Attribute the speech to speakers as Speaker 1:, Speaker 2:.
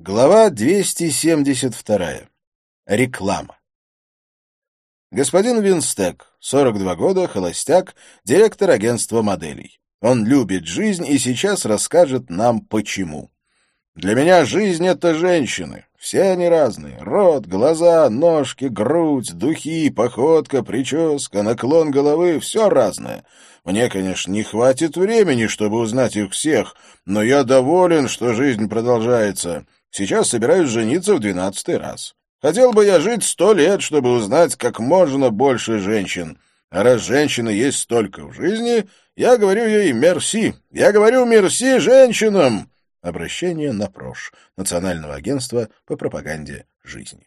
Speaker 1: Глава 272. Реклама. Господин Винстек, 42 года, холостяк, директор агентства моделей. Он любит жизнь и сейчас расскажет нам почему. Для меня жизнь — это женщины. Все они разные. Рот, глаза, ножки, грудь, духи, походка, прическа, наклон головы — все разное. Мне, конечно, не хватит времени, чтобы узнать их всех, но я доволен, что жизнь продолжается. Сейчас собираюсь жениться в двенадцатый раз. Хотел бы я жить сто лет, чтобы узнать как можно больше женщин. А раз женщины есть столько в жизни, я говорю ей «мерси». Я говорю «мерси» женщинам. Обращение на ПРОЖ, Национального агентства по пропаганде жизни.